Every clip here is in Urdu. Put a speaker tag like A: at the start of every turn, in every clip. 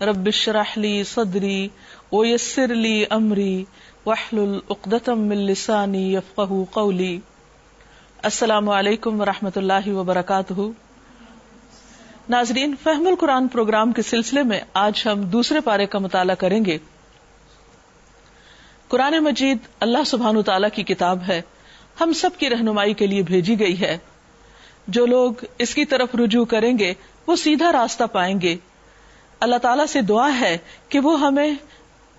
A: رب اشرح لي صدري ويسر لي أمري واحلل عقدة من لساني يفقه قولي. السلام علیکم ورحمۃ اللہ وبرکاتہ ناظرین، فہم القرآن پروگرام کے سلسلے میں آج ہم دوسرے پارے کا مطالعہ کریں گے۔ قرآن مجید اللہ سبحان تعالیٰ کی کتاب ہے، ہم سب کی رہنمائی کے لیے بھیجی گئی ہے۔ جو لوگ اس کی طرف رجوع کریں گے، وہ سیدھا راستہ پائیں گے۔ اللہ تعالیٰ سے دعا ہے کہ وہ ہمیں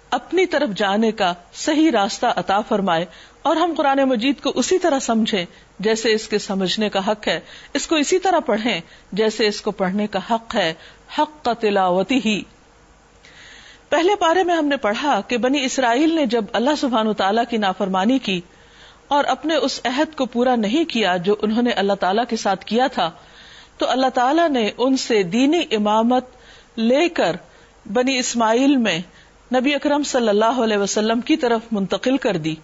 A: اپنی طرف جانے کا صحیح راستہ عطا فرمائے اور ہم قرآن مجید کو اسی طرح سمجھیں جیسے اس کے سمجھنے کا حق ہے۔ اس کو اسی طرح پڑھیں جیسے اس کو پڑھنے کا حق ہے۔ حق کا تلاوتی ہی۔ پہلے پارے میں ہم نے پڑھا کہ بنی اسرائیل نے جب اللہ سبحان تعالیٰ کی نافرمانی کی اور اپنے اس عہد کو پورا نہیں کیا جو انہوں نے اللہ تعالیٰ کے ساتھ کیا تھا، تو اللہ تعالیٰ نے ان سے دینی امامت لے کر بنی اسماعیل میں نبی اکرم صلی اللہ علیہ وسلم کی طرف منتقل کر دی۔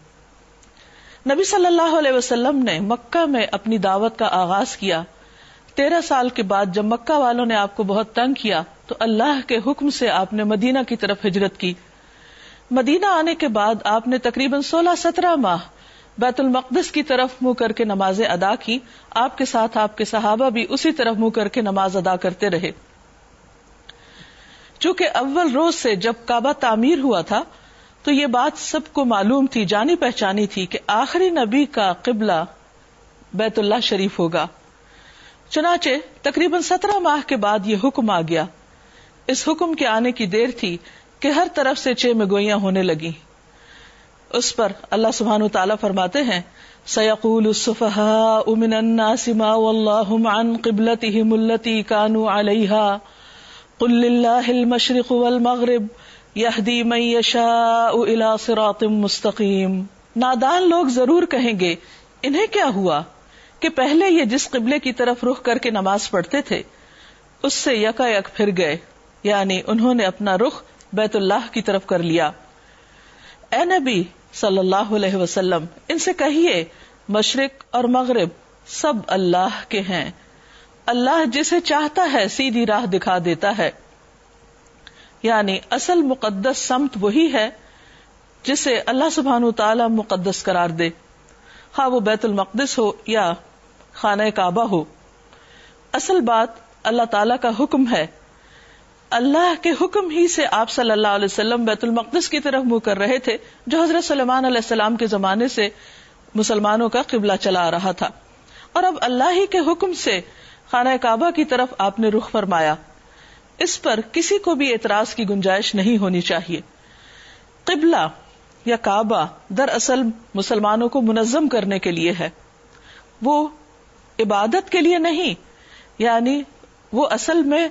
A: نبی صلی اللہ علیہ وسلم نے مکہ میں اپنی دعوت کا آغاز کیا۔ تیرہ سال کے بعد جب مکہ والوں نے آپ کو بہت تنگ کیا، تو اللہ کے حکم سے آپ نے مدینہ کی طرف ہجرت کی۔ مدینہ آنے کے بعد آپ نے تقریباً سولہ سترہ ماہ بیت المقدس کی طرف منہ کر کے نمازیں ادا کی۔ آپ کے ساتھ آپ کے صحابہ بھی اسی طرف منہ کر کے نماز ادا کرتے رہے۔ چونکہ اول روز سے جب کعبہ تعمیر ہوا تھا، تو یہ بات سب کو معلوم تھی، جانی پہچانی تھی کہ آخری نبی کا قبلہ بیت اللہ شریف ہوگا۔ چنانچہ تقریباً سترہ ماہ کے بعد یہ حکم آ گیا۔ اس حکم کے آنے کی دیر تھی کہ ہر طرف سے چھ مگوئیاں ہونے لگی اس پر اللہ سبحان تعالیٰ فرماتے ہیں سیقول الصفحاء من الناس ما واللہم عن قبلتهم التي كانوا عليها۔ قل للہ المشرق والمغرب یہدی من یشاء الى صراط مستقیم۔ نادان لوگ ضرور کہیں گے، انہیں کیا ہوا کہ پہلے یہ جس قبلے کی طرف رخ کر کے نماز پڑھتے تھے، اس سے یکا یک پھر گئے یعنی انہوں نے اپنا رخ بیت اللہ کی طرف کر لیا۔ اے نبی صلی اللہ علیہ وسلم، ان سے کہیے، مشرق اور مغرب سب اللہ کے ہیں۔ اللہ جسے چاہتا ہے سیدھی راہ دکھا دیتا ہے۔ یعنی اصل مقدس سمت وہی ہے جسے اللہ سبحان تعالی مقدس قرار دے۔ خواہ وہ بیت المقدس ہو یا خانہ کعبہ ہو۔ اصل بات اللہ تعالی کا حکم ہے۔ اللہ کے حکم ہی سے آپ صلی اللہ علیہ وسلم بیت المقدس کی طرف منہ کر رہے تھے، جو حضرت سلمان علیہ السلام کے زمانے سے مسلمانوں کا قبلہ چلا رہا تھا۔ اور اب اللہ ہی کے حکم سے خانہ کعبہ کی طرف آپ نے رخ فرمایا۔ اس پر کسی کو بھی اعتراض کی گنجائش نہیں ہونی چاہیے۔ قبلہ یا کعبہ در اصل مسلمانوں کو منظم کرنے کے لیے ہے۔ وہ عبادت کے لیے نہیں یعنی وہ اصل میں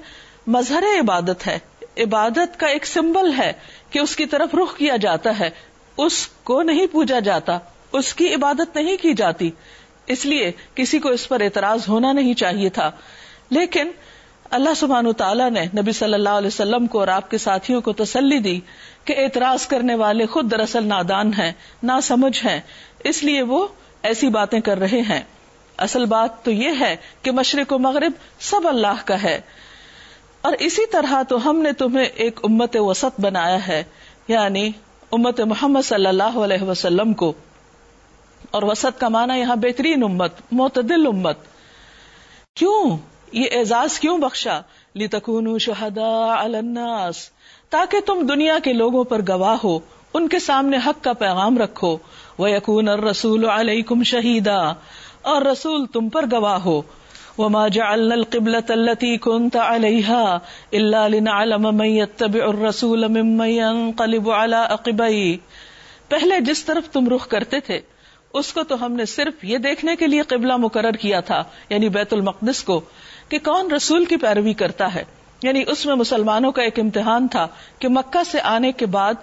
A: مظہر عبادت ہے۔ عبادت کا ایک سمبل ہے کہ اس کی طرف رخ کیا جاتا ہے۔ اس کو نہیں پوجا جاتا، اس کی عبادت نہیں کی جاتی۔ اس لیے کسی کو اس پر اعتراض ہونا نہیں چاہیے تھا۔ لیکن اللہ سبحان تعالیٰ نے نبی صلی اللہ علیہ وسلم کو اور آپ کے ساتھیوں کو تسلی دی کہ اعتراض کرنے والے خود دراصل نادان ہیں نہ سمجھ ہیں، اس لیے وہ ایسی باتیں کر رہے ہیں۔ اصل بات تو یہ ہے کہ مشرق و مغرب سب اللہ کا ہے۔ اور اسی طرح تو ہم نے تمہیں ایک امت وسط بنایا ہے یعنی امت محمد صلی اللہ علیہ وسلم کو۔ اور وسط کا معنی یہاں بہترین امت، معتدل امت۔ کیوں؟ یہ اعزاز کیوں بخشا؟ لتکون شہدا الناس۔ تاکہ تم دنیا کے لوگوں پر گواہ ہو، ان کے سامنے حق کا پیغام رکھو۔ وہ یقون اور رسول علیکم شہیدا اور رسول تم پر گواہ ہو۔ وما جعلنا القبلة التي كنت عليها إلا لنعلم من يتبع الرسول ممن ينقلب على عقبيه پہلے جس طرف تم رخ کرتے تھے اس کو تو ہم نے صرف یہ دیکھنے کے لیے قبلہ مقرر کیا تھا یعنی بیت المقدس کو، کہ کون رسول کی پیروی کرتا ہے۔ یعنی اس میں مسلمانوں کا ایک امتحان تھا کہ مکہ سے آنے کے بعد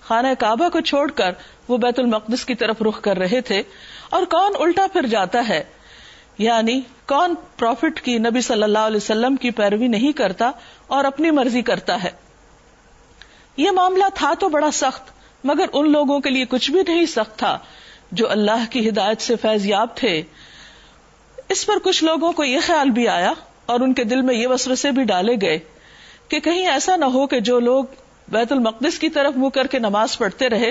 A: خانہ کعبہ کو چھوڑ کر وہ بیت المقدس کی طرف رخ کر رہے تھے۔ اور کون الٹا پھر جاتا ہے؟ یعنی کون پروفٹ کی نبی صلی اللہ علیہ وسلم کی پیروی نہیں کرتا اور اپنی مرضی کرتا ہے؟ یہ معاملہ تھا تو بڑا سخت، مگر ان لوگوں کے لیے کچھ بھی نہیں سخت تھا۔ جو اللہ کی ہدایت سے فیض یاب تھے، اس پر کچھ لوگوں کو یہ خیال بھی آیا اور ان کے دل میں یہ وسوسے بھی ڈالے گئے کہ کہیں ایسا نہ ہو کہ جو لوگ بیت المقدس کی طرف منہ کر کے نماز پڑھتے رہے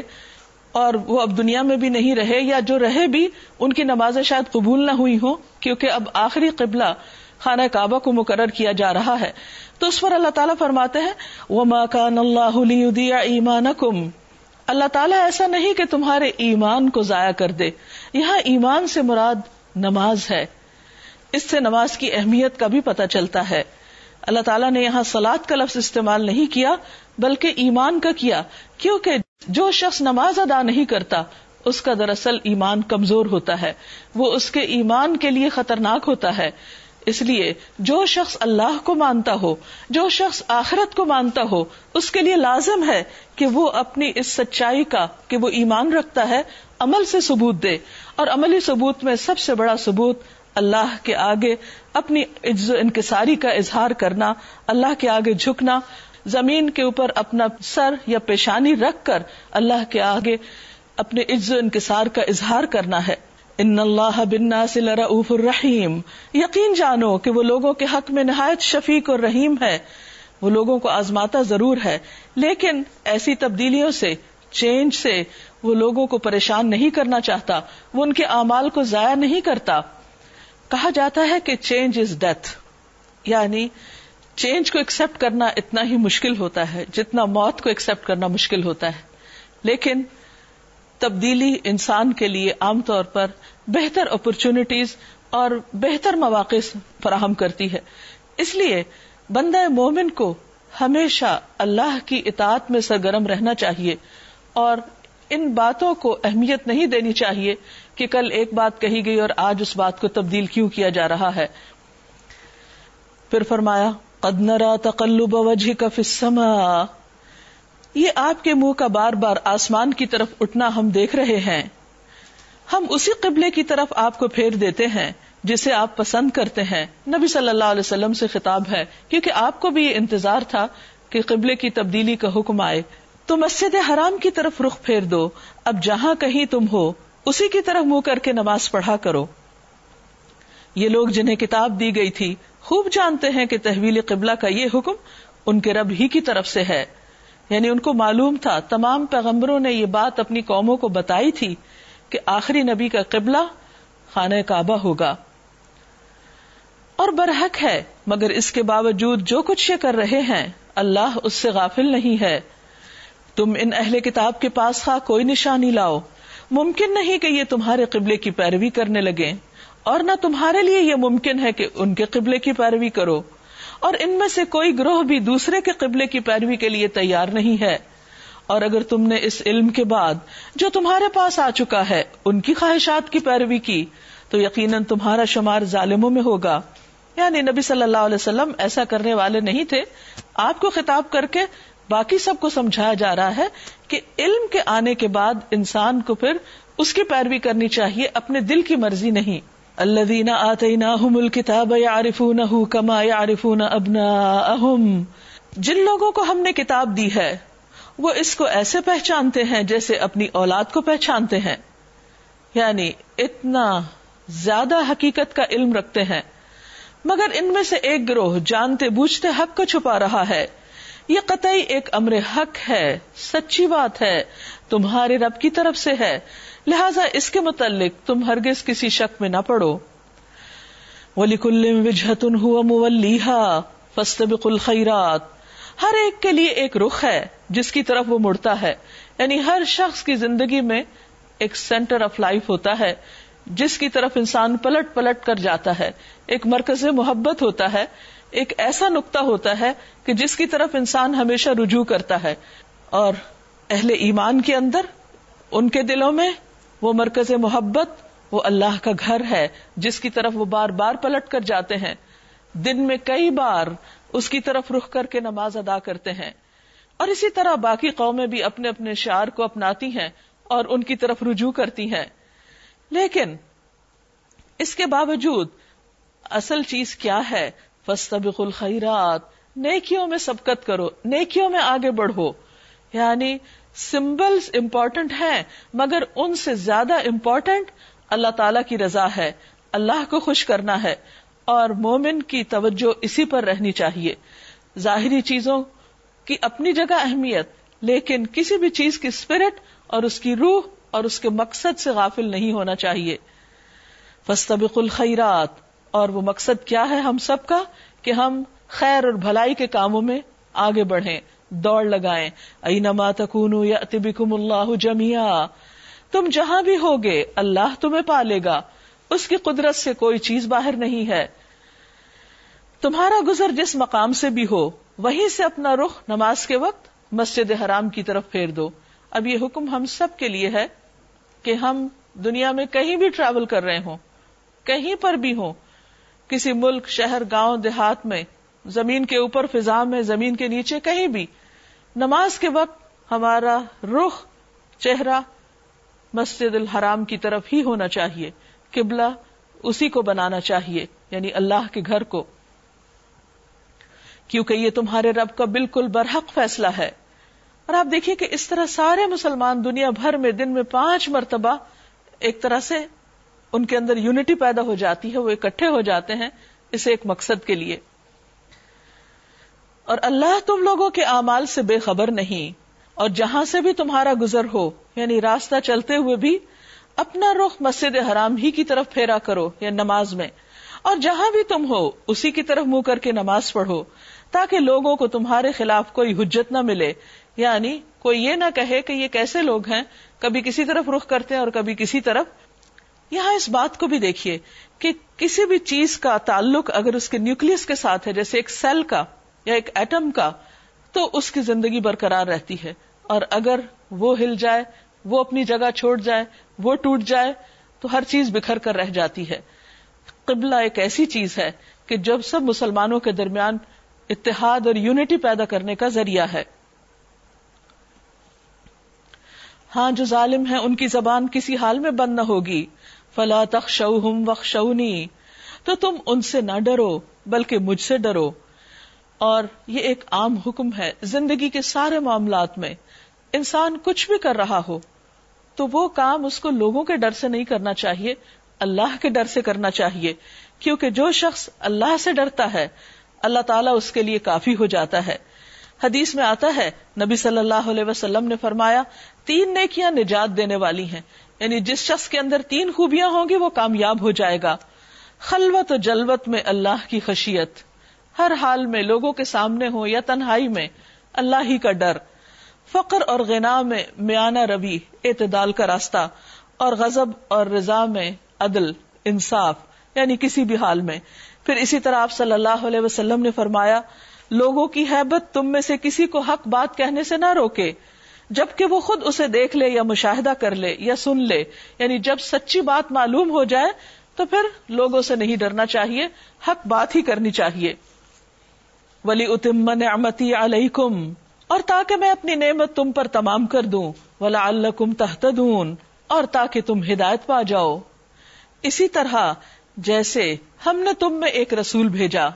A: اور وہ اب دنیا میں بھی نہیں رہے یا جو رہے بھی ان کی نمازیں شاید قبول نہ ہوئی ہوں، کیونکہ اب آخری قبلہ خانہ کعبہ کو مقرر کیا جا رہا ہے۔ تو اس پر اللہ تعالیٰ فرماتے ہیں وہ ماکان اللہ ایمان کم اللہ تعالیٰ ایسا نہیں کہ تمہارے ایمان کو ضائع کر دے۔ یہاں ایمان سے مراد نماز ہے۔ اس سے نماز کی اہمیت کا بھی پتہ چلتا ہے۔ اللہ تعالیٰ نے یہاں سلاد کا لفظ استعمال نہیں کیا، بلکہ ایمان کا کیا، کیونکہ جو شخص نماز ادا نہیں کرتا، اس کا دراصل ایمان کمزور ہوتا ہے۔ وہ اس کے ایمان کے لیے خطرناک ہوتا ہے۔ اس لیے جو شخص اللہ کو مانتا ہو، جو شخص آخرت کو مانتا ہو، اس کے لیے لازم ہے کہ وہ اپنی اس سچائی کا، کہ وہ ایمان رکھتا ہے، عمل سے ثبوت دے۔ اور عملی ثبوت میں سب سے بڑا ثبوت اللہ کے آگے اپنی عز و انکساری کا اظہار کرنا، اللہ کے آگے جھکنا، زمین کے اوپر اپنا سر یا پیشانی رکھ کر اللہ کے آگے اپنے عز و انکسار کا اظہار کرنا ہے۔ ان اللہ بننا سے الرحیم۔ یقین جانو کہ وہ لوگوں کے حق میں نہایت شفیق اور رحیم ہے۔ وہ لوگوں کو آزماتا ضرور ہے۔ لیکن ایسی تبدیلیوں سے، چینج سے وہ لوگوں کو پریشان نہیں کرنا چاہتا۔ وہ ان کے اعمال کو ضائع نہیں کرتا۔ کہا جاتا ہے کہ چینج از ڈیتھ۔ یعنی چینج کو ایکسپٹ کرنا اتنا ہی مشکل ہوتا ہے، جتنا موت کو ایکسپٹ کرنا مشکل ہوتا ہے۔ لیکن تبدیلی انسان کے لیے عام طور پر بہتر اپرچونٹیز اور بہتر مواقع فراہم کرتی ہے۔ اس لیے بندہ مومن کو ہمیشہ اللہ کی اطاعت میں سرگرم رہنا چاہیے اور ان باتوں کو اہمیت نہیں دینی چاہیے کہ کل ایک بات کہی گئی اور آج اس بات کو تبدیل کیوں کیا جا رہا ہے۔ پھر فرمایا، قد نرا تقلب وجهك في السماء یہ آپ کے منہ کا بار بار آسمان کی طرف اٹھنا ہم دیکھ رہے ہیں۔ ہم اسی قبلے کی طرف آپ کو پھیر دیتے ہیں، جسے آپ پسند کرتے ہیں۔ نبی صلی اللہ علیہ وسلم سے خطاب ہے، کیونکہ آپ کو بھی یہ انتظار تھا کہ قبلے کی تبدیلی کا حکم آئے۔ تو مسجد حرام کی طرف رخ پھیر دو۔ اب جہاں کہیں تم ہو، اسی کی طرف منہ کر کے نماز پڑھا کرو۔ یہ لوگ جنہیں کتاب دی گئی تھی، خوب جانتے ہیں کہ تحویل قبلہ کا یہ حکم ان کے رب ہی کی طرف سے ہے۔ یعنی ان کو معلوم تھا، تمام پیغمبروں نے یہ بات اپنی قوموں کو بتائی تھی کہ آخری نبی کا قبلہ خانہ کعبہ ہوگا۔ اور برحق ہے، مگر اس کے باوجود جو کچھ یہ کر رہے ہیں، اللہ اس سے غافل نہیں ہے۔ تم ان اہل کتاب کے پاس خواہ کوئی نشانی لاؤ۔ ممکن نہیں کہ یہ تمہارے قبلے کی پیروی کرنے لگے اور نہ تمہارے لیے یہ ممکن ہے کہ ان کے قبلے کی پیروی کرو۔ اور ان میں سے کوئی گروہ بھی دوسرے کے قبلے کی پیروی کے لیے تیار نہیں ہے۔ اور اگر تم نے اس علم کے بعد جو تمہارے پاس آ چکا ہے، ان کی خواہشات کی پیروی کی، تو یقیناً تمہارا شمار ظالموں میں ہوگا۔ یعنی نبی صلی اللہ علیہ وسلم ایسا کرنے والے نہیں تھے۔ آپ کو خطاب کر کے باقی سب کو سمجھایا جا رہا ہے کہ علم کے آنے کے بعد انسان کو پھر اس کی پیروی کرنی چاہیے، اپنے دل کی مرضی نہیں۔ الذين آتيناهم الكتاب يعرفونه كما يعرفون أبناءهم. جن لوگوں کو ہم نے کتاب دی ہے، وہ اس کو ایسے پہچانتے ہیں جیسے اپنی اولاد کو پہچانتے ہیں۔ یعنی اتنا زیادہ حقیقت کا علم رکھتے ہیں۔ مگر ان میں سے ایک گروہ جانتے بوجھتے حق کو چھپا رہا ہے۔ یہ قطعی ایک امر حق ہے، سچی بات ہے، تمہارے رب کی طرف سے ہے۔ لہذا اس کے متعلق تم ہرگز کسی شک میں نہ پڑو۔ الخیرات ہر ایک کے لیے ایک رخ ہے، جس کی طرف وہ مڑتا ہے۔ یعنی ہر شخص کی زندگی میں ایک سینٹر آف لائف ہوتا ہے، جس کی طرف انسان پلٹ پلٹ کر جاتا ہے۔ ایک مرکز محبت ہوتا ہے، ایک ایسا نقطہ ہوتا ہے کہ جس کی طرف انسان ہمیشہ رجوع کرتا ہے۔ اور اہل ایمان کے اندر، ان کے دلوں میں وہ مرکز محبت، وہ اللہ کا گھر ہے، جس کی طرف وہ بار بار پلٹ کر جاتے ہیں۔ دن میں کئی بار اس کی طرف رخ کر کے نماز ادا کرتے ہیں۔ اور اسی طرح باقی قومیں بھی اپنے اپنے شعر کو اپناتی ہیں اور ان کی طرف رجوع کرتی ہیں۔ لیکن اس کے باوجود اصل چیز کیا ہے؟ فستبق الخیرات، نیکیوں میں سبقت کرو، نیکیوں میں آگے بڑھو۔ یعنی سمبلس امپورٹنٹ ہیں، مگر ان سے زیادہ امپورٹنٹ اللہ تعالی کی رضا ہے، اللہ کو خوش کرنا ہے، اور مومن کی توجہ اسی پر رہنی چاہیے۔ ظاہری چیزوں کی اپنی جگہ اہمیت، لیکن کسی بھی چیز کی اسپرٹ اور اس کی روح اور اس کے مقصد سے غافل نہیں ہونا چاہیے۔ فستبق الخیرات، اور وہ مقصد کیا ہے ہم سب کا؟ کہ ہم خیر اور بھلائی کے کاموں میں آگے بڑھیں۔ دوڑ لگائیں۔ اینما تکونو یأتی بکم اللہ جمیا تم جہاں بھی ہوگے، اللہ تمہیں پالے گا۔ اس کی قدرت سے کوئی چیز باہر نہیں ہے۔ تمہارا گزر جس مقام سے بھی ہو، وہیں سے اپنا رخ نماز کے وقت مسجد حرام کی طرف پھیر دو۔ اب یہ حکم ہم سب کے لیے ہے کہ ہم دنیا میں کہیں بھی ٹریول کر رہے ہوں، کہیں پر بھی ہوں۔ کسی ملک، شہر، گاؤں، دیہات میں، زمین کے اوپر، فضا میں، زمین کے نیچے، کہیں بھی۔ نماز کے وقت ہمارا رخ چہرہ مسجد الحرام کی طرف ہی ہونا چاہیے۔ قبلہ اسی کو بنانا چاہیے یعنی اللہ کے گھر کو۔ کیونکہ یہ تمہارے رب کا بالکل برحق فیصلہ ہے۔ اور آپ دیکھیے کہ اس طرح سارے مسلمان دنیا بھر میں دن میں پانچ مرتبہ ایک طرح سے ان کے اندر یونٹی پیدا ہو جاتی ہے، وہ اکٹھے ہو جاتے ہیں، اسے ایک مقصد کے لیے۔ اور اللہ تم لوگوں کے اعمال سے بے خبر نہیں اور جہاں سے بھی تمہارا گزر ہو یعنی راستہ چلتے ہوئے بھی، اپنا رخ مسجد حرام ہی کی طرف پھیرا کرو، یا نماز میں۔ اور جہاں بھی تم ہو، اسی کی طرف منہ کر کے نماز پڑھو، تاکہ لوگوں کو تمہارے خلاف کوئی حجت نہ ملے۔ یعنی کوئی یہ نہ کہے کہ یہ کیسے لوگ ہیں، کبھی کسی طرف رخ کرتے ہیں اور کبھی کسی طرف۔ یہاں اس بات کو بھی دیکھیے کہ کسی بھی چیز کا تعلق اگر اس کے نیوکلس کے ساتھ ہے، جیسے ایک سیل کا یا ایک ایٹم کا، تو اس کی زندگی برقرار رہتی ہے۔ اور اگر وہ ہل جائے، وہ اپنی جگہ چھوڑ جائے، وہ ٹوٹ جائے، تو ہر چیز بکھر کر رہ جاتی ہے۔ قبلہ ایک ایسی چیز ہے کہ جب سب مسلمانوں کے درمیان اتحاد اور یونٹی پیدا کرنے کا ذریعہ ہے۔ ہاں جو ظالم ہے ان کی زبان کسی حال میں بند نہ ہوگی۔ فلا تخشوہم وخشونی تو تم ان سے نہ ڈرو، بلکہ مجھ سے ڈرو۔ اور یہ ایک عام حکم ہے زندگی کے سارے معاملات میں۔ انسان کچھ بھی کر رہا ہو، تو وہ کام اس کو لوگوں کے ڈر سے نہیں کرنا چاہیے، اللہ کے ڈر سے کرنا چاہیے۔ کیونکہ جو شخص اللہ سے ڈرتا ہے، اللہ تعالیٰ اس کے لیے کافی ہو جاتا ہے۔ حدیث میں آتا ہے، نبی صلی اللہ علیہ وسلم نے فرمایا، تین نیکیاں نجات دینے والی ہیں۔ یعنی جس شخص کے اندر تین خوبیاں ہوں گی، وہ کامیاب ہو جائے گا۔ خلوت و جلوت میں اللہ کی خشیت۔ ہر حال میں لوگوں کے سامنے ہو یا تنہائی میں، اللہ ہی کا ڈر۔ فقر اور غنا میں میانہ روی، اعتدال کا راستہ۔ اور غزب اور رضا میں عدل، انصاف یعنی کسی بھی حال میں۔ پھر اسی طرح آپ صلی اللہ علیہ وسلم نے فرمایا، لوگوں کی حیبت تم میں سے کسی کو حق بات کہنے سے نہ روکے۔ جبکہ وہ خود اسے دیکھ لے یا مشاہدہ کر لے یا سن لے یعنی جب سچی بات معلوم ہو جائے تو پھر لوگوں سے نہیں ڈرنا چاہیے، حق بات ہی کرنی چاہیے۔ ولی اتم نعمتی علیکم اور تاکہ میں اپنی نعمت تم پر تمام کر دوں ولا اللہ تحتدون اور تاکہ تم ہدایت پا جاؤ۔ اسی طرح جیسے ہم نے تم میں ایک رسول بھیجا،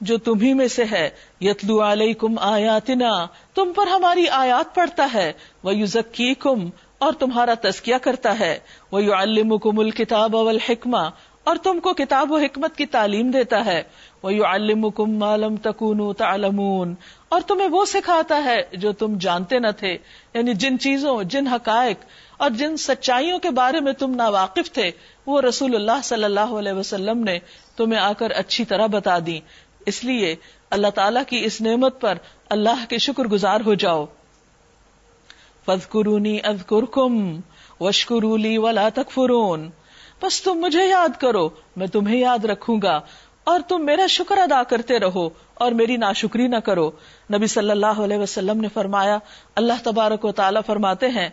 A: جو تمہیں میں سے ہے یتلو علیکم آیاتنا، تم پر ہماری آیات پڑھتا ہے وہ یوزکی کم اور تمہارا تزکیہ کرتا ہے وہ یو الکتاب اول اور تم کو کتاب و حکمت کی تعلیم دیتا ہے۔ وہ یو الکم معلوم تکون اور تمہیں وہ سکھاتا ہے جو تم جانتے نہ تھے۔ یعنی جن چیزوں، جن حقائق اور جن سچائیوں کے بارے میں تم نا واقف تھے، وہ رسول اللہ صلی اللہ علیہ وسلم نے تمہیں آ کر اچھی طرح بتا دی اس لیے اللہ تعالی کی اس نعمت پر اللہ کے شکر گزار ہو جاؤ۔ فض قرونی از کرکم وشکرولی ولا تکفرون۔ بس تم مجھے یاد کرو، میں تمہیں یاد رکھوں گا، اور تم میرا شکر ادا کرتے رہو، اور میری ناشکری نہ کرو۔ نبی صلی اللہ علیہ وسلم نے فرمایا، اللہ تبارک و تعالیٰ فرماتے ہیں،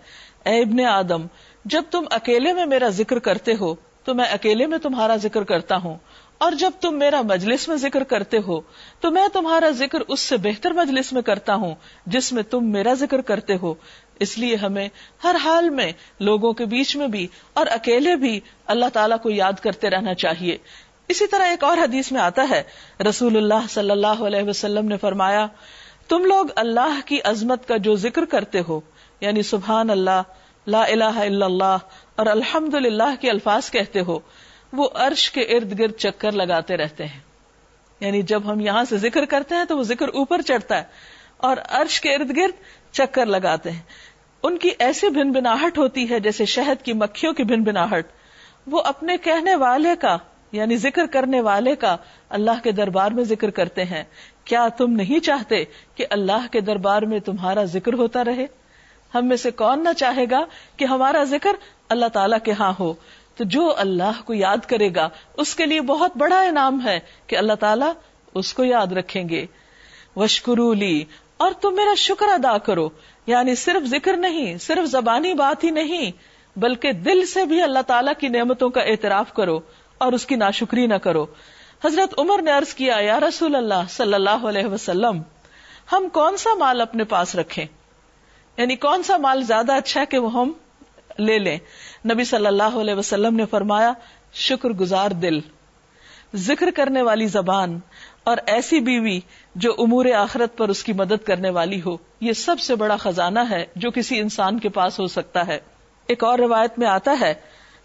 A: اے ابن آدم، جب تم اکیلے میں میرا ذکر کرتے ہو، تو میں اکیلے میں تمہارا ذکر کرتا ہوں، اور جب تم میرا مجلس میں ذکر کرتے ہو، تو میں تمہارا ذکر اس سے بہتر مجلس میں کرتا ہوں، جس میں تم میرا ذکر کرتے ہو۔ اس لیے ہمیں ہر حال میں لوگوں کے بیچ میں بھی اور اکیلے بھی اللہ تعالیٰ کو یاد کرتے رہنا چاہیے۔ اسی طرح ایک اور حدیث میں آتا ہے، رسول اللہ صلی اللہ علیہ وسلم نے فرمایا، تم لوگ اللہ کی عظمت کا جو ذکر کرتے ہو یعنی سبحان اللہ، لا الہ الا اللہ، اور الحمد للہ کے الفاظ کہتے ہو، وہ عرش کے ارد گرد چکر لگاتے رہتے ہیں۔ یعنی جب ہم یہاں سے ذکر کرتے ہیں تو وہ ذکر اوپر چڑھتا ہے، اور عرش کے ارد گرد چکر لگاتے ہیں۔ ان کی ایسی بھن بناہٹ ہوتی ہے جیسے شہد کی مکھیوں کی بھن بناہٹ وہ اپنے کہنے والے کا یعنی ذکر کرنے والے کا اللہ کے دربار میں ذکر کرتے ہیں۔ کیا تم نہیں چاہتے کہ اللہ کے دربار میں تمہارا ذکر ہوتا رہے؟ ہم میں سے کون نہ چاہے گا کہ ہمارا ذکر اللہ تعالیٰ کے ہاں ہو۔ تو جو اللہ کو یاد کرے گا، اس کے لیے بہت بڑا انعام ہے کہ اللہ تعالیٰ اس کو یاد رکھیں گے۔ وشکرو لی اور تم میرا شکر ادا کرو۔ یعنی صرف ذکر نہیں، صرف زبانی بات ہی نہیں، بلکہ دل سے بھی اللہ تعالیٰ کی نعمتوں کا اعتراف کرو اور اس کی ناشکری نہ کرو۔ حضرت عمر نے عرض کیا، یا رسول اللہ صلی اللہ علیہ وسلم، ہم کون سا مال اپنے پاس رکھیں؟ یعنی کون سا مال زیادہ اچھا ہے کہ وہ ہم لے لیں؟ نبی صلی اللہ علیہ وسلم نے فرمایا شکر گزار دل۔ ذکر کرنے والی زبان اور ایسی بیوی جو امور آخرت پر اس کی مدد کرنے والی ہو، یہ سب سے بڑا خزانہ ہے جو کسی انسان کے پاس ہو سکتا ہے۔ ایک اور روایت میں آتا ہے،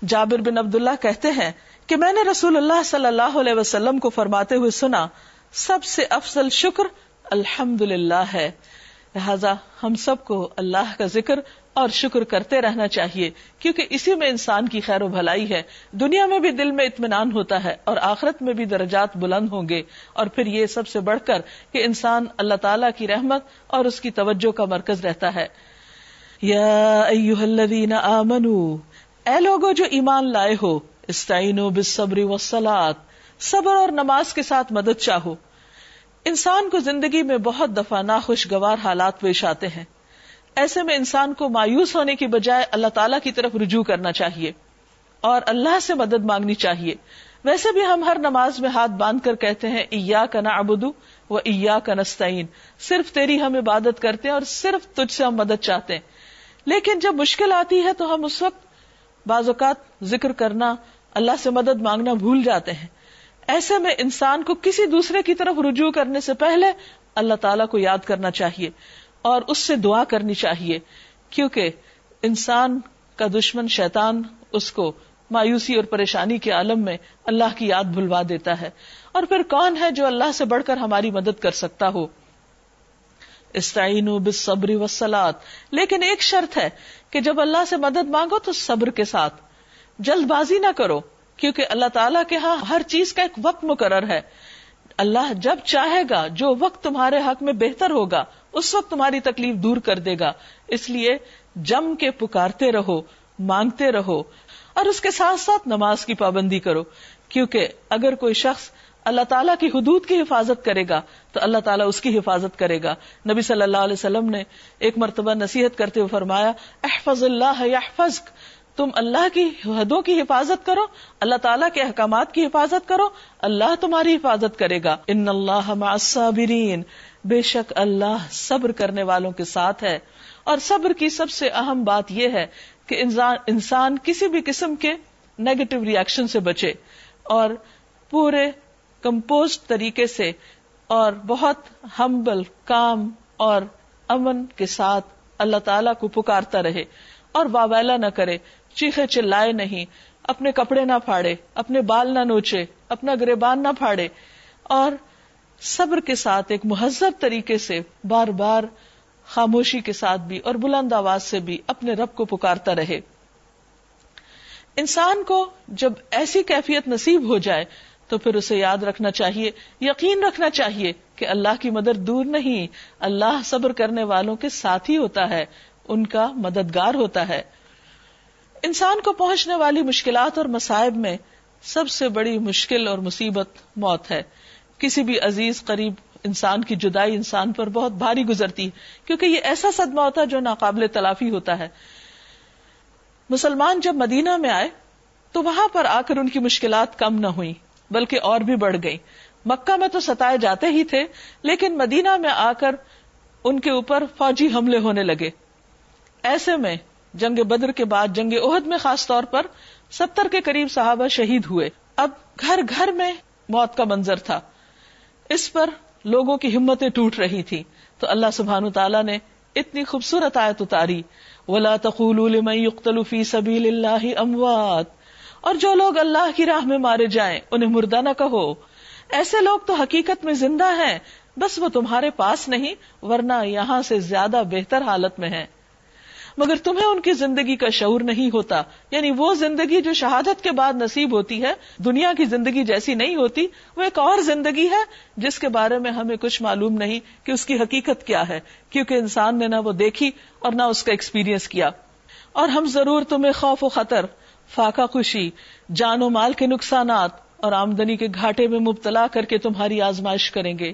A: جابر بن عبد اللہ کہتے ہیں کہ میں نے رسول اللہ صلی اللہ علیہ وسلم کو فرماتے ہوئے سنا، سب سے افضل شکر الحمد للہ ہے۔ لہذا ہم سب کو اللہ کا ذکر اور شکر کرتے رہنا چاہیے، کیونکہ اسی میں انسان کی خیر و بھلائی ہے۔ دنیا میں بھی دل میں اطمینان ہوتا ہے اور آخرت میں بھی درجات بلند ہوں گے۔ اور پھر یہ سب سے بڑھ کر کہ انسان اللہ تعالیٰ کی رحمت اور اس کی توجہ کا مرکز رہتا ہے۔ یا الذین آمنو، اے لوگو جو ایمان لائے ہو، استعینوا بالصبر والصلاة، صبر اور نماز کے ساتھ مدد چاہو۔ انسان کو زندگی میں بہت دفعہ ناخوشگوار حالات پیش آتے ہیں۔ ایسے میں انسان کو مایوس ہونے کی بجائے اللہ تعالیٰ کی طرف رجوع کرنا چاہیے اور اللہ سے مدد مانگنی چاہیے۔ ویسے بھی ہم ہر نماز میں ہاتھ باندھ کر کہتے ہیں ایا کا نا ابدو و ایا کا نستعین صرف تیری ہم عبادت کرتے ہیں اور صرف تجھ سے ہم مدد چاہتے ہیں۔ لیکن جب مشکل آتی ہے تو ہم اس وقت بعض اوقات ذکر کرنا، اللہ سے مدد مانگنا بھول جاتے ہیں۔ ایسے میں انسان کو کسی دوسرے کی طرف رجوع کرنے سے پہلے اللہ تعالیٰ کو یاد کرنا چاہیے۔ اور اس سے دعا کرنی چاہیے، کیونکہ انسان کا دشمن شیطان اس کو مایوسی اور پریشانی کے عالم میں اللہ کی یاد بھلوا دیتا ہے۔ اور پھر کون ہے جو اللہ سے بڑھ کر ہماری مدد کر سکتا ہو؟ استعین بالصبر والصلاۃ لیکن ایک شرط ہے کہ جب اللہ سے مدد مانگو تو صبر کے ساتھ۔ جلد بازی نہ کرو، کیونکہ اللہ تعالیٰ کے ہاں ہر چیز کا ایک وقت مقرر ہے۔ اللہ جب چاہے گا، جو وقت تمہارے حق میں بہتر ہوگا اس وقت تمہاری تکلیف دور کر دے گا۔ اس لیے جم کے پکارتے رہو، مانگتے رہو اور اس کے ساتھ ساتھ نماز کی پابندی کرو۔ کیونکہ اگر کوئی شخص اللہ تعالیٰ کی حدود کی حفاظت کرے گا، تو اللہ تعالیٰ اس کی حفاظت کرے گا۔ نبی صلی اللہ علیہ وسلم نے ایک مرتبہ نصیحت کرتے ہوئے فرمایا، احفظ اللہ یحفظک۔ تم اللہ کی حدوں کی حفاظت کرو، اللہ تعالیٰ کے احکامات کی حفاظت کرو، اللہ تمہاری حفاظت کرے گا۔ ان اللہ الصابرین۔ بے شک اللہ صبر کرنے والوں کے ساتھ ہے۔ اور صبر کی سب سے اہم بات یہ ہے کہ انسان کسی بھی قسم کے نیگیٹو ریئیکشن سے بچے اور پورے کمپوز طریقے سے اور بہت ہمبل کام اور امن کے ساتھ اللہ تعالی کو پکارتا رہے اور واویلا نہ کرے، چیخے چلائے نہیں، اپنے کپڑے نہ پھاڑے، اپنے بال نہ نوچے، اپنا گریبان نہ پھاڑے اور صبر کے ساتھ، ایک مہذب طریقے سے بار بار خاموشی کے ساتھ بھی اور بلند آواز سے بھی اپنے رب کو پکارتا رہے۔ انسان کو جب ایسی کیفیت نصیب ہو جائے، تو پھر اسے یاد رکھنا چاہیے، یقین رکھنا چاہیے کہ اللہ کی مدد دور نہیں، اللہ صبر کرنے والوں کے ساتھ ہی ہوتا ہے، ان کا مددگار ہوتا ہے۔ انسان کو پہنچنے والی مشکلات اور مسائب میں سب سے بڑی مشکل اور مصیبت موت ہے۔ کسی بھی عزیز قریب انسان کی جدائی انسان پر بہت بھاری گزرتی کیونکہ یہ ایسا صدمہ ہوتا ہے جو ناقابل تلافی ہوتا ہے۔ مسلمان جب مدینہ میں آئے، تو وہاں پر آ کر ان کی مشکلات کم نہ ہوئی بلکہ اور بھی بڑھ گئی مکہ میں تو ستائے جاتے ہی تھے، لیکن مدینہ میں آ کر ان کے اوپر فوجی حملے ہونے لگے۔ ایسے میں جنگ بدر کے بعد، جنگ عہد میں خاص طور پر ستر کے قریب صحابہ شہید ہوئے۔ اب گھر گھر میں موت کا منظر تھا۔ اس پر لوگوں کی ہمتیں ٹوٹ رہی تھی تو اللہ سبحان تعالیٰ نے اتنی خوبصورت آیت اتاری۔ ولا يقتل في سبيل الله اموات اور جو لوگ اللہ کی راہ میں مارے جائیں، انہیں مردہ نہ کہو۔ ایسے لوگ تو حقیقت میں زندہ ہیں، بس وہ تمہارے پاس نہیں، ورنہ یہاں سے زیادہ بہتر حالت میں ہیں۔ مگر تمہیں ان کی زندگی کا شعور نہیں ہوتا۔ یعنی وہ زندگی جو شہادت کے بعد نصیب ہوتی ہے، دنیا کی زندگی جیسی نہیں ہوتی، وہ ایک اور زندگی ہے جس کے بارے میں ہمیں کچھ معلوم نہیں کہ اس کی حقیقت کیا ہے، کیونکہ انسان نے نہ وہ دیکھی اور نہ اس کا ایکسپیرئنس کیا۔ اور ہم ضرور تمہیں خوف و خطر، فاقہ خوشی جان و مال کے نقصانات اور آمدنی کے گھاٹے میں مبتلا کر کے تمہاری آزمائش کریں گے۔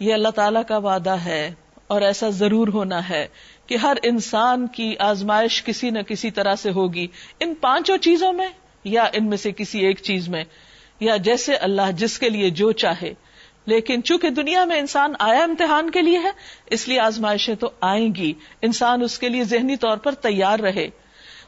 A: یہ اللہ تعالی کا وعدہ ہے اور ایسا ضرور ہونا ہے کہ ہر انسان کی آزمائش کسی نہ کسی طرح سے ہوگی۔ ان پانچوں چیزوں میں یا ان میں سے کسی ایک چیز میں، یا جیسے اللہ جس کے لیے جو چاہے۔ لیکن چونکہ دنیا میں انسان آیا امتحان کے لیے ہے، اس لیے آزمائشیں تو آئیں گی۔ انسان اس کے لیے ذہنی طور پر تیار رہے۔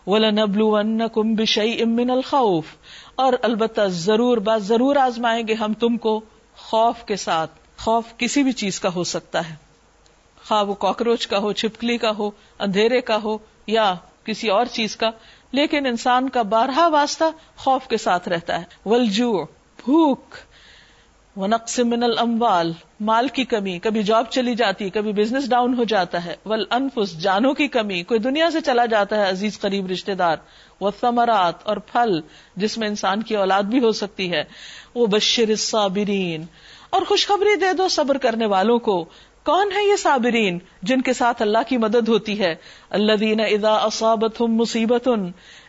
A: وَلَنَبْلُوَنَّكُمْ بِشَيْءٍ مِّنَ الْخَوْفِ۔ اور البتہ ضرور بات ضرور آزمائیں گے ہم تم کو خوف کے ساتھ۔ خوف کسی بھی چیز کا ہو سکتا ہے۔ خواہ وہ کاکروچ کا ہو، چھپکلی کا ہو، اندھیرے کا ہو، یا کسی اور چیز کا۔ لیکن انسان کا بارہا واسطہ خوف کے ساتھ رہتا ہے۔ ولجو بھوک۔ ونقص من الاموال، مال کی کمی۔ کبھی جاب چلی جاتی، کبھی بزنس ڈاؤن ہو جاتا ہے۔ ول انفس جانوں کی کمی۔ کوئی دنیا سے چلا جاتا ہے، عزیز قریب رشتے دار۔ وہ ثمرات اور پھل، جس میں انسان کی اولاد بھی ہو سکتی ہے۔ وہ بشر الصابرین۔ اور خوشخبری دے دو صبر کرنے والوں کو۔ کون ہے یہ صابرین جن کے ساتھ اللہ کی مدد ہوتی ہے؟ اللہ دین ادا اصابت مصیبت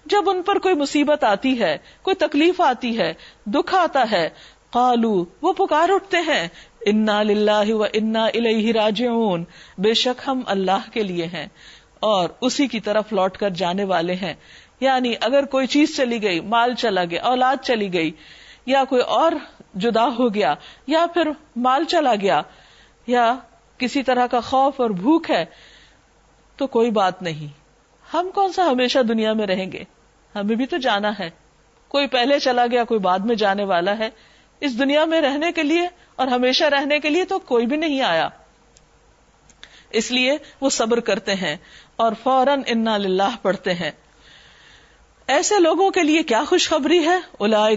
A: جب ان پر کوئی مصیبت آتی ہے، کوئی تکلیف آتی ہے، دکھ آتا ہے، قالو، وہ پکار اٹھتے ہیں، انا للہ و انا الیہ راجعون، بے شک ہم اللہ کے لیے ہیں، اور اسی کی طرف لوٹ کر جانے والے ہیں۔ یعنی اگر کوئی چیز چلی گئی، مال چلا گیا، اولاد چلی گئی، یا کوئی اور جدا ہو گیا، یا پھر مال چلا گیا، یا کسی طرح کا خوف اور بھوک ہے، تو کوئی بات نہیں۔ ہم کون سا ہمیشہ دنیا میں رہیں گے؟ ہمیں بھی تو جانا ہے۔ کوئی پہلے چلا گیا، کوئی بعد میں جانے والا ہے۔ اس دنیا میں رہنے کے لیے اور ہمیشہ رہنے کے لیے تو کوئی بھی نہیں آیا۔ اس لیے وہ صبر کرتے ہیں اور فوراً انا للہ پڑھتے ہیں۔ ایسے لوگوں کے لیے کیا خوشخبری ہے؟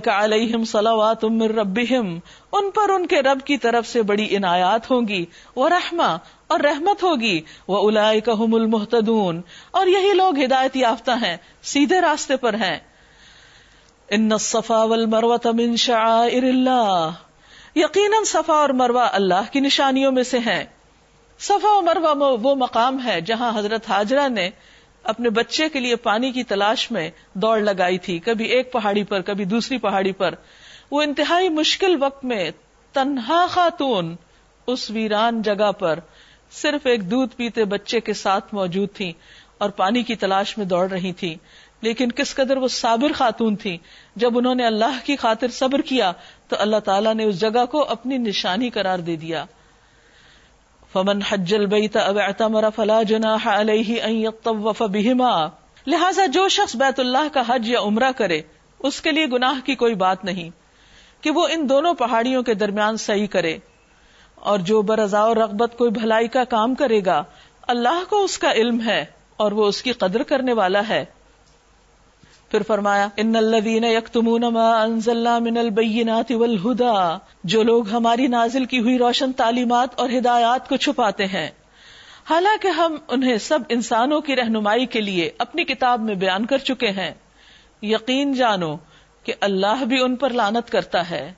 A: علیہم صلوات من ربہم، ان پر ان کے رب کی طرف سے بڑی عنایات ہوں گی، وہ رحما اور رحمت ہوگی، وہ الاحم المحتدون اور یہی لوگ ہدایت یافتہ ہیں، سیدھے راستے پر ہیں۔ ان الصفا والمروہ من شعائر اللہ، یقیناً صفا اور مروہ اللہ کی نشانیوں میں سے ہیں۔ صفا و مروہ وہ مقام ہے جہاں حضرت حاجرہ نے اپنے بچے کے لیے پانی کی تلاش میں دوڑ لگائی تھی، کبھی ایک پہاڑی پر، کبھی دوسری پہاڑی پر۔ وہ انتہائی مشکل وقت میں تنہا خاتون اس ویران جگہ پر صرف ایک دودھ پیتے بچے کے ساتھ موجود تھی اور پانی کی تلاش میں دوڑ رہی تھی لیکن کس قدر وہ صابر خاتون تھی جب انہوں نے اللہ کی خاطر صبر کیا تو اللہ تعالیٰ نے اس جگہ کو اپنی نشانی قرار دے دیا۔ فمن حج البیت او اعتمر فلا جناح علیہ ان یطوف بہما لہذا جو شخص بیت اللہ کا حج یا عمرہ کرے، اس کے لیے گناہ کی کوئی بات نہیں کہ وہ ان دونوں پہاڑیوں کے درمیان صحیح کرے۔ اور جو برضا و رغبت کوئی بھلائی کا کام کرے گا، اللہ کو اس کا علم ہے اور وہ اس کی قدر کرنے والا ہے۔ پھر فرمایا، ان الذين يكتمون ما انزلنا من البينات والهدى جو لوگ ہماری نازل کی ہوئی روشن تعلیمات اور ہدایات کو چھپاتے ہیں۔ حالانکہ ہم انہیں سب انسانوں کی رہنمائی کے لیے اپنی کتاب میں بیان کر چکے ہیں۔ یقین جانو کہ اللہ بھی ان پر لانت کرتا ہے۔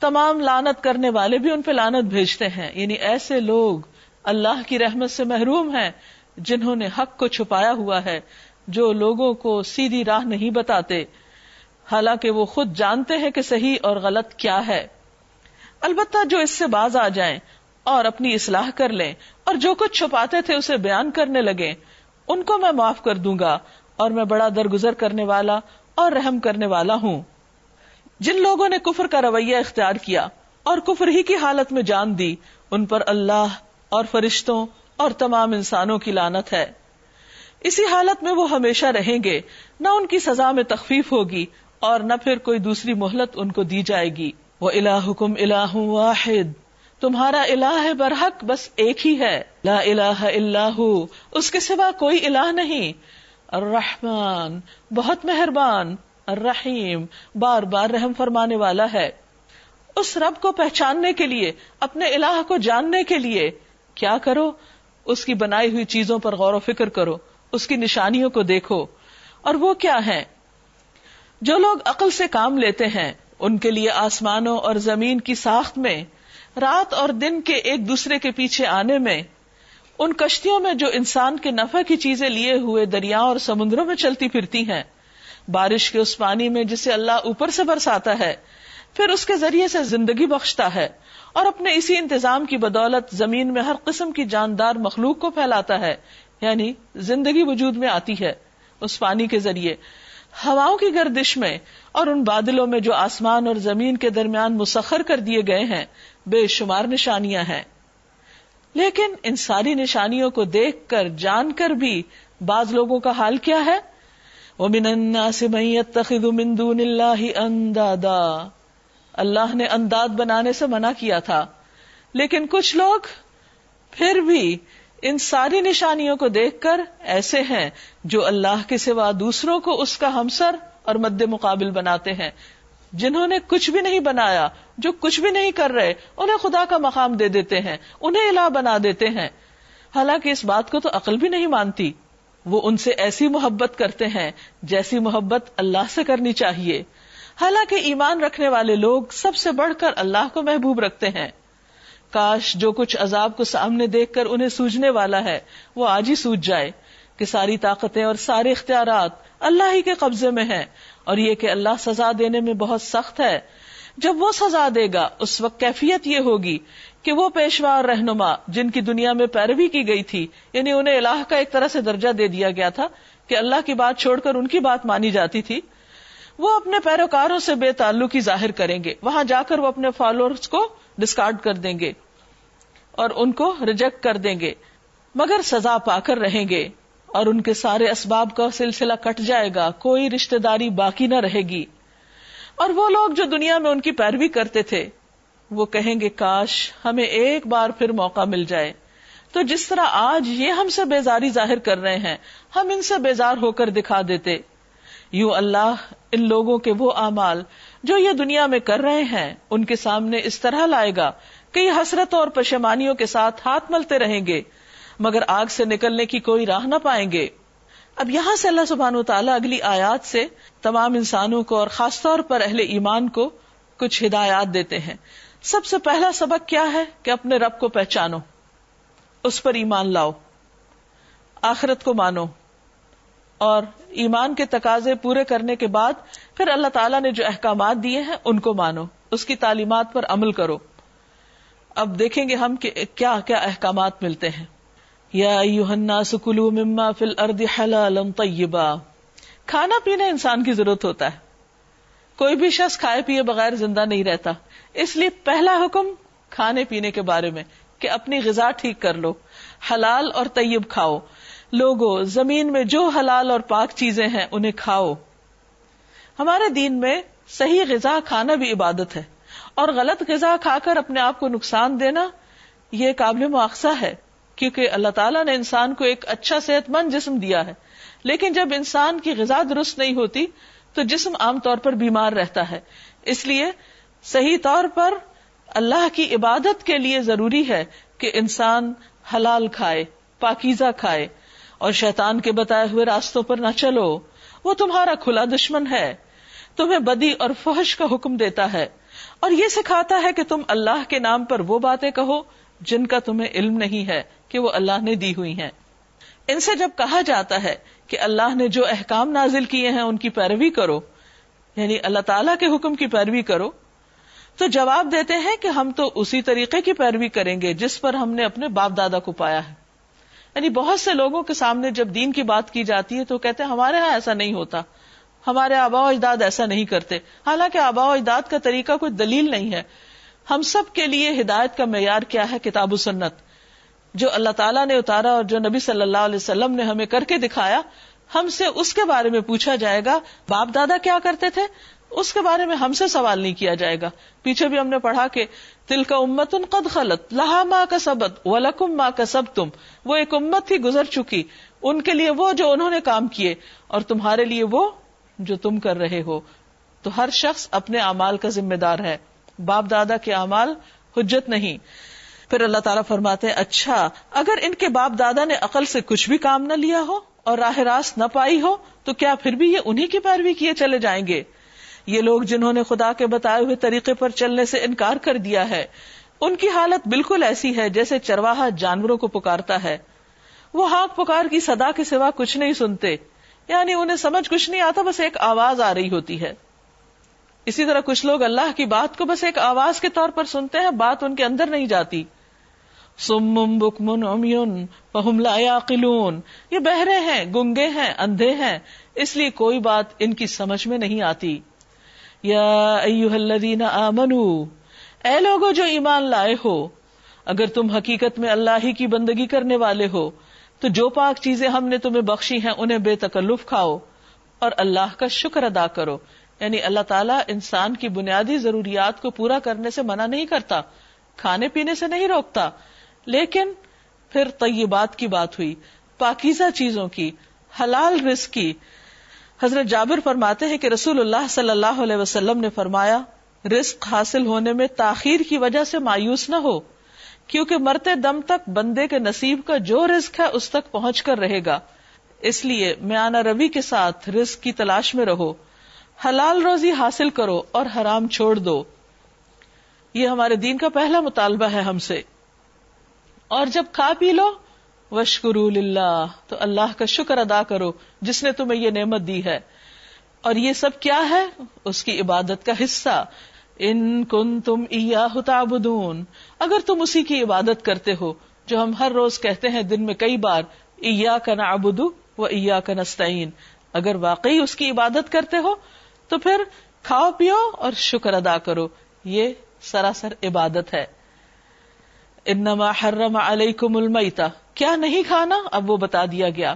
A: تمام لانت کرنے والے بھی ان پہ لانت بھیجتے ہیں۔ یعنی ایسے لوگ اللہ کی رحمت سے محروم ہیں جنہوں نے حق کو چھپایا ہوا ہے۔ جو لوگوں کو سیدھی راہ نہیں بتاتے، حالانکہ وہ خود جانتے ہیں کہ صحیح اور غلط کیا ہے۔ البتہ جو اس سے باز آ جائیں اور اپنی اصلاح کر لیں اور جو کچھ چھپاتے تھے اسے بیان کرنے لگے، ان کو میں معاف کر دوں گا اور میں بڑا درگزر کرنے والا اور رحم کرنے والا ہوں۔ جن لوگوں نے کفر کا رویہ اختیار کیا اور کفر ہی کی حالت میں جان دی، ان پر اللہ اور فرشتوں اور تمام انسانوں کی لانت ہے۔ اسی حالت میں وہ ہمیشہ رہیں گے، نہ ان کی سزا میں تخفیف ہوگی اور نہ پھر کوئی دوسری مہلت ان کو دی جائے گی۔ وہ اللہ حکم اللہ واحد، تمہارا الہ برحق بس ایک ہی ہے۔ لا الہ اللہ اس کے سوا کوئی الہ نہیں۔ الرحمن، بہت مہربان، الرحیم، بار بار رحم فرمانے والا ہے۔ اس رب کو پہچاننے کے لیے، اپنے الہ کو جاننے کے لیے، کیا کرو؟ اس کی بنائی ہوئی چیزوں پر غور و فکر کرو۔ اس کی نشانیوں کو دیکھو۔ اور وہ کیا ہے جو لوگ عقل سے کام لیتے ہیں، ان کے لیے آسمانوں اور زمین کی ساخت میں، رات اور دن کے ایک دوسرے کے پیچھے آنے میں، ان کشتیوں میں جو انسان کے نفع کی چیزیں لیے ہوئے دریا اور سمندروں میں چلتی پھرتی ہیں، بارش کے اس پانی میں جسے اللہ اوپر سے برساتا ہے، پھر اس کے ذریعے سے زندگی بخشتا ہے اور اپنے اسی انتظام کی بدولت زمین میں ہر قسم کی جاندار مخلوق کو پھیلاتا ہے۔ یعنی زندگی وجود میں آتی ہے اس پانی کے ذریعے۔ ہواؤں کی گردش میں اور ان بادلوں میں جو آسمان اور زمین کے درمیان مسخر کر دیے گئے ہیں، بے شمار نشانیاں ہیں۔ لیکن ان ساری نشانیوں کو دیکھ کر، جان کر بھی بعض لوگوں کا حال کیا ہے؟ وہ من دون اللہ اندادا اللہ نے انداد بنانے سے منع کیا تھا۔ لیکن کچھ لوگ پھر بھی ان ساری نشانیوں کو دیکھ کر ایسے ہیں جو اللہ کے سوا دوسروں کو اس کا ہمسر اور مد مقابل بناتے ہیں۔ جنہوں نے کچھ بھی نہیں بنایا، جو کچھ بھی نہیں کر رہے، انہیں خدا کا مقام دے دیتے ہیں، انہیں الہ بنا دیتے ہیں۔ حالانکہ اس بات کو تو عقل بھی نہیں مانتی۔ وہ ان سے ایسی محبت کرتے ہیں جیسی محبت اللہ سے کرنی چاہیے۔ حالانکہ ایمان رکھنے والے لوگ سب سے بڑھ کر اللہ کو محبوب رکھتے ہیں۔ کاش جو کچھ عذاب کو سامنے دیکھ کر انہیں سوجنے والا ہے، وہ آج ہی سوج جائے۔ کہ ساری طاقتیں اور سارے اختیارات اللہ ہی کے قبضے میں ہیں۔ اور یہ کہ اللہ سزا دینے میں بہت سخت ہے۔ جب وہ سزا دے گا، اس وقت کیفیت یہ ہوگی کہ وہ پیشوا اور رہنما جن کی دنیا میں پیروی کی گئی تھی یعنی انہیں اللہ کا ایک طرح سے درجہ دے دیا گیا تھا کہ اللہ کی بات چھوڑ کر ان کی بات مانی جاتی تھی، وہ اپنے پیروکاروں سے بے تعلقی ظاہر کریں گے۔ وہاں جا کر وہ اپنے فالوورز کو ڈسکارڈ کر دیں گے۔ اور ان کو ریجیکٹ کر دیں گے، مگر سزا پا کر رہیں گے، اور ان کے سارے اسباب کا سلسلہ کٹ جائے گا، کوئی رشتے داری باقی نہ رہے گی۔ اور وہ لوگ جو دنیا میں ان کی پیروی کرتے تھے، وہ کہیں گے، کاش ہمیں ایک بار پھر موقع مل جائے۔ تو جس طرح آج یہ ہم سے بیزاری ظاہر کر رہے ہیں، ہم ان سے بیزار ہو کر دکھا دیتے۔ یوں اللہ ان لوگوں کے وہ اعمال جو یہ دنیا میں کر رہے ہیں، ان کے سامنے اس طرح لائے گا کئی حسرتوں اور پشمانیوں کے ساتھ ہاتھ ملتے رہیں گے، مگر آگ سے نکلنے کی کوئی راہ نہ پائیں گے۔ اب یہاں سے اللہ سبحان و تعالیٰ اگلی آیات سے تمام انسانوں کو اور خاص طور پر اہل ایمان کو کچھ ہدایات دیتے ہیں۔ سب سے پہلا سبق کیا ہے کہ اپنے رب کو پہچانو، اس پر ایمان لاؤ، آخرت کو مانو۔ اور ایمان کے تقاضے پورے کرنے کے بعد پھر اللہ تعالیٰ نے جو احکامات دیے ہیں، ان کو مانو، اس کی تعلیمات پر عمل کرو۔ اب دیکھیں گے ہم کیا کیا احکامات ملتے ہیں۔ یا سکلو مما فل ارد طیبا۔ کھانا پینا انسان کی ضرورت ہوتا ہے۔ کوئی بھی شخص کھائے پیے بغیر زندہ نہیں رہتا۔ اس لیے پہلا حکم کھانے پینے کے بارے میں کہ اپنی غذا ٹھیک کر لو۔ حلال اور طیب کھاؤ۔ لوگو، زمین میں جو حلال اور پاک چیزیں ہیں، انہیں کھاؤ۔ ہمارے دین میں صحیح غذا کھانا بھی عبادت ہے۔ اور غلط غذا کھا کر اپنے آپ کو نقصان دینا یہ قابل مواخذہ ہے، کیونکہ اللہ تعالیٰ نے انسان کو ایک اچھا صحت مند جسم دیا ہے۔ لیکن جب انسان کی غذا درست نہیں ہوتی، تو جسم عام طور پر بیمار رہتا ہے۔ اس لیے صحیح طور پر اللہ کی عبادت کے لیے ضروری ہے کہ انسان حلال کھائے، پاکیزہ کھائے اور شیطان کے بتائے ہوئے راستوں پر نہ چلو۔ وہ تمہارا کھلا دشمن ہے۔ تمہیں بدی اور فحش کا حکم دیتا ہے۔ اور یہ سکھاتا ہے کہ تم اللہ کے نام پر وہ باتیں کہو جن کا تمہیں علم نہیں ہے کہ وہ اللہ نے دی ہوئی ہیں۔ ان سے جب کہا جاتا ہے کہ اللہ نے جو احکام نازل کیے ہیں ان کی پیروی کرو یعنی اللہ تعالیٰ کے حکم کی پیروی کرو، تو جواب دیتے ہیں کہ ہم تو اسی طریقے کی پیروی کریں گے جس پر ہم نے اپنے باپ دادا کو پایا ہے۔ یعنی بہت سے لوگوں کے سامنے جب دین کی بات کی جاتی ہے تو کہتے ہیں ہمارے ہاں ایسا نہیں ہوتا۔ ہمارے آبا و اجداد ایسا نہیں کرتے۔ حالانکہ آبا و اجداد کا طریقہ کوئی دلیل نہیں ہے۔ ہم سب کے لیے ہدایت کا معیار کیا ہے کتاب و سنت؟ جو اللہ تعالیٰ نے اتارا اور جو نبی صلی اللہ علیہ وسلم نے ہمیں کر کے دکھایا، ہم سے اس کے بارے میں پوچھا جائے گا، باپ دادا کیا کرتے تھے؟ اس کے بارے میں ہم سے سوال نہیں کیا جائے گا۔ پیچھے بھی ہم نے پڑھا کہ تل کا امت ان قد خلط لہا ماں کا سبت و لکم ماں کا سب تم وہ ایک امت ہی گزر چکی۔ ان کے لیے وہ جو انہوں نے کام کیے، اور تمہارے لیے وہ جو تم کر رہے ہو۔ تو ہر شخص اپنے امال کا ذمہ دار ہے۔ باپ دادا کے امال حجت نہیں۔ پھر اللہ تعالیٰ فرماتے ہیں اچھا اگر ان کے باپ دادا نے عقل سے کچھ بھی کام نہ لیا ہو اور راہ راست نہ پائی ہو، تو کیا پھر بھی یہ انہیں کی پیروی کیے چلے جائیں گے؟ یہ لوگ جنہوں نے خدا کے بتائے ہوئے طریقے پر چلنے سے انکار کر دیا ہے، ان کی حالت بالکل ایسی ہے جیسے چرواہا جانوروں کو پکارتا ہے۔ وہ ہاک پکار کی صدا کے سوا کچھ نہیں سنتے۔ یعنی انہیں سمجھ کچھ نہیں آتا، بس ایک آواز آ رہی ہوتی ہے۔ اسی طرح کچھ لوگ اللہ کی بات کو بس ایک آواز کے طور پر سنتے ہیں، بات ان کے اندر نہیں جاتی۔ سم بکمن امین پہم لا قلون یہ بہرے ہیں، گنگے ہیں، اندھے ہیں۔ اس لیے کوئی بات ان کی سمجھ میں نہیں آتی۔ یا الذین آمنو، اے لوگو جو ایمان لائے ہو، اگر تم حقیقت میں اللہ ہی کی بندگی کرنے والے ہو تو جو پاک چیزیں ہم نے تمہیں بخشی ہیں، انہیں بے تکلف کھاؤ اور اللہ کا شکر ادا کرو۔ یعنی اللہ تعالیٰ انسان کی بنیادی ضروریات کو پورا کرنے سے منع نہیں کرتا، کھانے پینے سے نہیں روکتا۔ لیکن پھر طیبات کی بات ہوئی، پاکیزہ چیزوں کی، حلال رزق کی۔ حضرت جابر فرماتے ہیں کہ رسول اللہ صلی اللہ علیہ وسلم نے فرمایا، رزق حاصل ہونے میں تاخیر کی وجہ سے مایوس نہ ہو۔ کیونکہ مرتے دم تک بندے کے نصیب کا جو رزق ہے اس تک پہنچ کر رہے گا۔ اس لیے میانہ روی کے ساتھ رزق کی تلاش میں رہو۔ حلال روزی حاصل کرو اور حرام چھوڑ دو۔ یہ ہمارے دین کا پہلا مطالبہ ہے ہم سے۔ اور جب کھا پی لو وشکر اللہ تو اللہ کا شکر ادا کرو جس نے تمہیں یہ نعمت دی ہے۔ اور یہ سب کیا ہے؟ اس کی عبادت کا حصہ۔ ان کن تم تعبدون۔ اگر تم اسی کی عبادت کرتے ہو، جو ہم ہر روز کہتے ہیں دن میں کئی بار ایا کا نعبد و ایا کا نستعین. اگر واقعی اس کی عبادت کرتے ہو، تو پھر کھاؤ پیو اور شکر ادا کرو۔ یہ سراسر عبادت ہے۔ انما حرم علیکم المیتا کیا نہیں کھانا؟ اب وہ بتا دیا گیا۔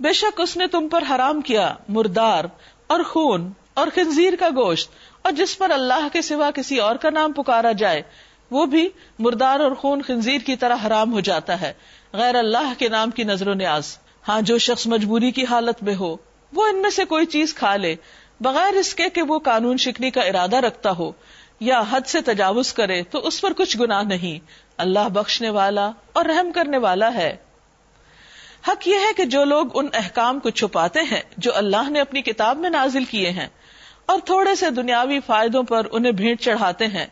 A: بے شک اس نے تم پر حرام کیا، مردار اور خون اور خنزیر کا گوشت، اور جس پر اللہ کے سوا کسی اور کا نام پکارا جائے۔ وہ بھی مردار اور خون خنزیر کی طرح حرام ہو جاتا ہے۔ غیر اللہ کے نام کی نظر و نیاز۔ ہاں جو شخص مجبوری کی حالت میں ہو، وہ ان میں سے کوئی چیز کھا لے۔ بغیر اس کے کہ وہ قانون شکنی کا ارادہ رکھتا ہو یا حد سے تجاوز کرے، تو اس پر کچھ گناہ نہیں۔ اللہ بخشنے والا اور رحم کرنے والا ہے۔ حق یہ ہے کہ جو لوگ ان احکام کو چھپاتے ہیں، جو اللہ نے اپنی کتاب میں نازل کیے ہیں اور تھوڑے سے دنیاوی فائدوں پر انہیں بھیٹ چڑھاتے ہیں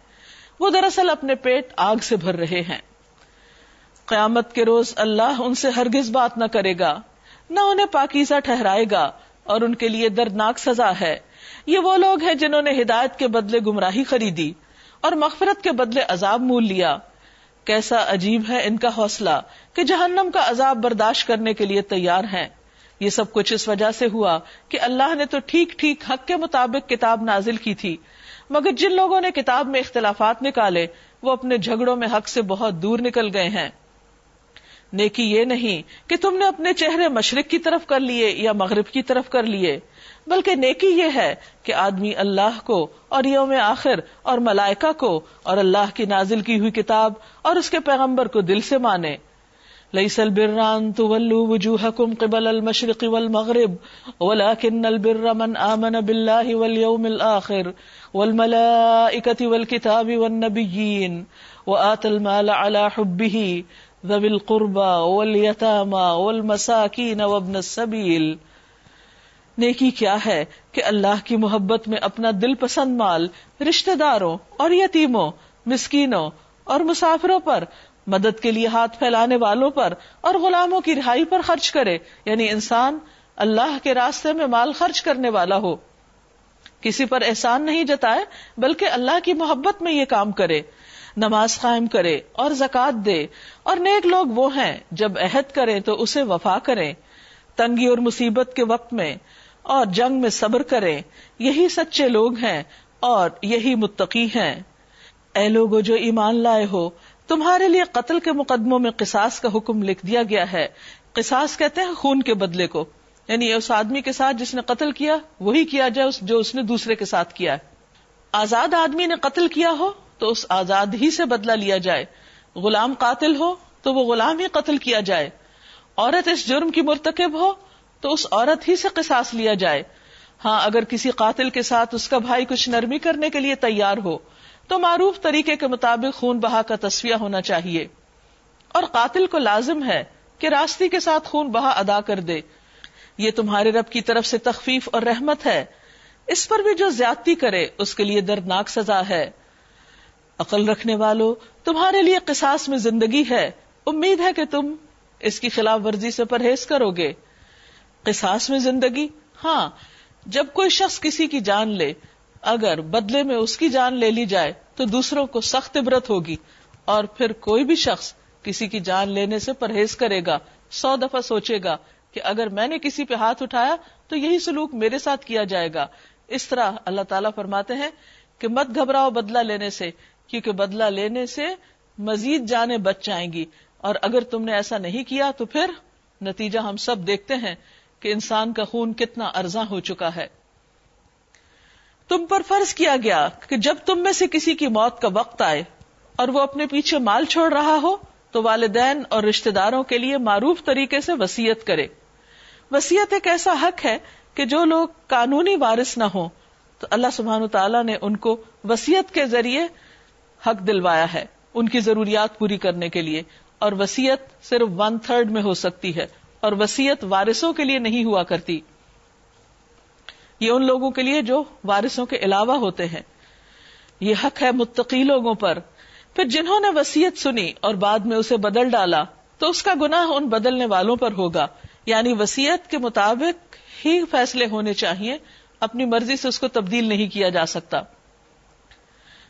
A: وہ دراصل اپنے پیٹ آگ سے بھر رہے ہیں۔ قیامت کے روز اللہ ان سے ہرگز بات نہ کرے گا، نہ انہیں پاکیزہ ٹھہرائے گا، اور ان کے لیے دردناک سزا ہے۔ یہ وہ لوگ ہیں جنہوں نے ہدایت کے بدلے گمراہی خریدی اور مغفرت کے بدلے عذاب مول لیا۔ کیسا عجیب ہے ان کا حوصلہ کہ جہنم کا عذاب برداشت کرنے کے لیے تیار ہیں۔ یہ سب کچھ اس وجہ سے ہوا کہ اللہ نے تو ٹھیک ٹھیک حق کے مطابق کتاب نازل کی تھی۔ مگر جن لوگوں نے کتاب میں اختلافات نکالے، وہ اپنے جھگڑوں میں حق سے بہت دور نکل گئے ہیں۔ نیکی یہ نہیں کہ تم نے اپنے چہرے مشرق کی طرف کر لیے یا مغرب کی طرف کر لیے، بلکہ نیکی یہ ہے کہ آدمی اللہ کو اور یوم آخر اور ملائکہ کو اور اللہ کی نازل کی ہوئی کتاب اور اس کے پیغمبر کو دل سے مانے۔ ليس البر ان تولوا وجوهكم قبل المشرق والمغرب، ولكن البر من آمن بالله واليوم الآخر، والملائكة والكتاب والنبيين وآت المال على حبه، ذوي القربى واليتامى والمساكين وابن السبيل۔ نیکی کیا ہے کہ اللہ کی محبت میں اپنا دل پسند مال، رشتہ داروں اور یتیموں، مسکینوں اور مسافروں پر مدد کے لیے ہاتھ پھیلانے والوں پر اور غلاموں کی رہائی پر خرچ کرے۔ یعنی انسان اللہ کے راستے میں مال خرچ کرنے والا ہو۔ کسی پر احسان نہیں جتائے، بلکہ اللہ کی محبت میں یہ کام کرے۔ نماز قائم کرے اور زکات دے۔ اور نیک لوگ وہ ہیں، جب عہد کرے تو اسے وفا کرے تنگی اور مصیبت کے وقت میں اور جنگ میں صبر کریں۔ یہی سچے لوگ ہیں اور یہی متقی ہیں۔ اے لوگو جو ایمان لائے ہو تمہارے لیے قتل کے مقدموں میں قصاص کا حکم لکھ دیا گیا ہے۔ قصاص کہتے ہیں خون کے بدلے کو۔ یعنی اس آدمی کے ساتھ جس نے قتل کیا، وہی کیا جائے جو اس نے دوسرے کے ساتھ کیا ہے۔ آزاد آدمی نے قتل کیا ہو تو اس آزاد ہی سے بدلہ لیا جائے۔ غلام قاتل ہو تو وہ غلام ہی قتل کیا جائے۔ عورت اس جرم کی مرتکب ہو تو اس عورت ہی سے قصاص لیا جائے۔ ہاں اگر کسی قاتل کے ساتھ اس کا بھائی کچھ نرمی کرنے کے لیے تیار ہو تو معروف طریقے کے مطابق خون بہا کا تصویہ ہونا چاہیے۔ اور قاتل کو لازم ہے کہ راستے کے ساتھ خون بہا ادا کر دے۔ یہ تمہارے رب کی طرف سے تخفیف اور رحمت ہے۔ اس پر بھی جو زیادتی کرے، اس کے لیے دردناک سزا ہے۔ عقل رکھنے والوں تمہارے لیے قصاص میں زندگی ہے۔ امید ہے کہ تم اس کی خلاف ورزی سے پرہیز کرو گے۔ قصاص میں زندگی؟ ہاں جب کوئی شخص کسی کی جان لے اگر بدلے میں اس کی جان لے لی جائے تو دوسروں کو سخت عبرت ہوگی اور پھر کوئی بھی شخص کسی کی جان لینے سے پرہیز کرے گا، سو دفعہ سوچے گا کہ اگر میں نے کسی پہ ہاتھ اٹھایا تو یہی سلوک میرے ساتھ کیا جائے گا۔ اس طرح اللہ تعالیٰ فرماتے ہیں کہ مت گھبراؤ بدلا لینے سے، کیونکہ بدلا لینے سے مزید جانے بچ جائیں گی۔ اور اگر تم نے ایسا نہیں کیا تو پھر نتیجہ ہم سب دیکھتے ہیں کہ انسان کا خون کتنا ارزاں ہو چکا ہے۔ تم پر فرض کیا گیا کہ جب تم میں سے کسی کی موت کا وقت آئے اور وہ اپنے پیچھے مال چھوڑ رہا ہو، تو والدین اور رشتے داروں کے لیے معروف طریقے سے وسیعت کرے۔ وسیعت ایک ایسا حق ہے کہ جو لوگ قانونی وارث نہ ہوں۔ تو اللہ سبحان تعالیٰ نے ان کو وسیعت کے ذریعے حق دلوایا ہے، ان کی ضروریات پوری کرنے کے لیے۔ اور وسیعت صرف ون تھرڈ میں ہو سکتی ہے، اور وسیعت وارثوں کے لیے نہیں ہوا کرتی۔ یہ ان لوگوں کے لیے جو وارثوں کے علاوہ ہوتے ہیں۔ یہ حق ہے متقی لوگوں پر۔ پھر جنہوں نے وسیعت سنی اور بعد میں اسے بدل ڈالا، تو اس کا گناہ ان بدلنے والوں پر ہوگا۔ یعنی وسیعت کے مطابق ہی فیصلے ہونے چاہیے، اپنی مرضی سے اس کو تبدیل نہیں کیا جا سکتا۔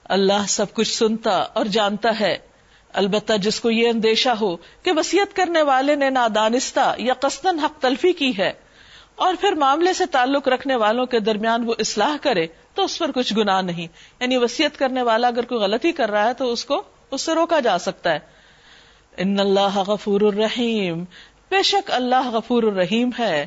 A: اللہ سب کچھ سنتا اور جانتا ہے۔ البتہ جس کو یہ اندیشہ ہو کہ وسیعت کرنے والے نے نادانستہ یا قصدن حق تلفی کی ہے اور پھر معاملے سے تعلق رکھنے والوں کے درمیان وہ اصلاح کرے تو اس پر کچھ گناہ نہیں۔ یعنی وسیعت کرنے والا اگر کوئی غلطی کر رہا ہے تو اس کو، اس سے روکا جا سکتا ہے۔ ان اللہ غفور الرحیم۔ بے شک اللہ غفور الرحیم ہے۔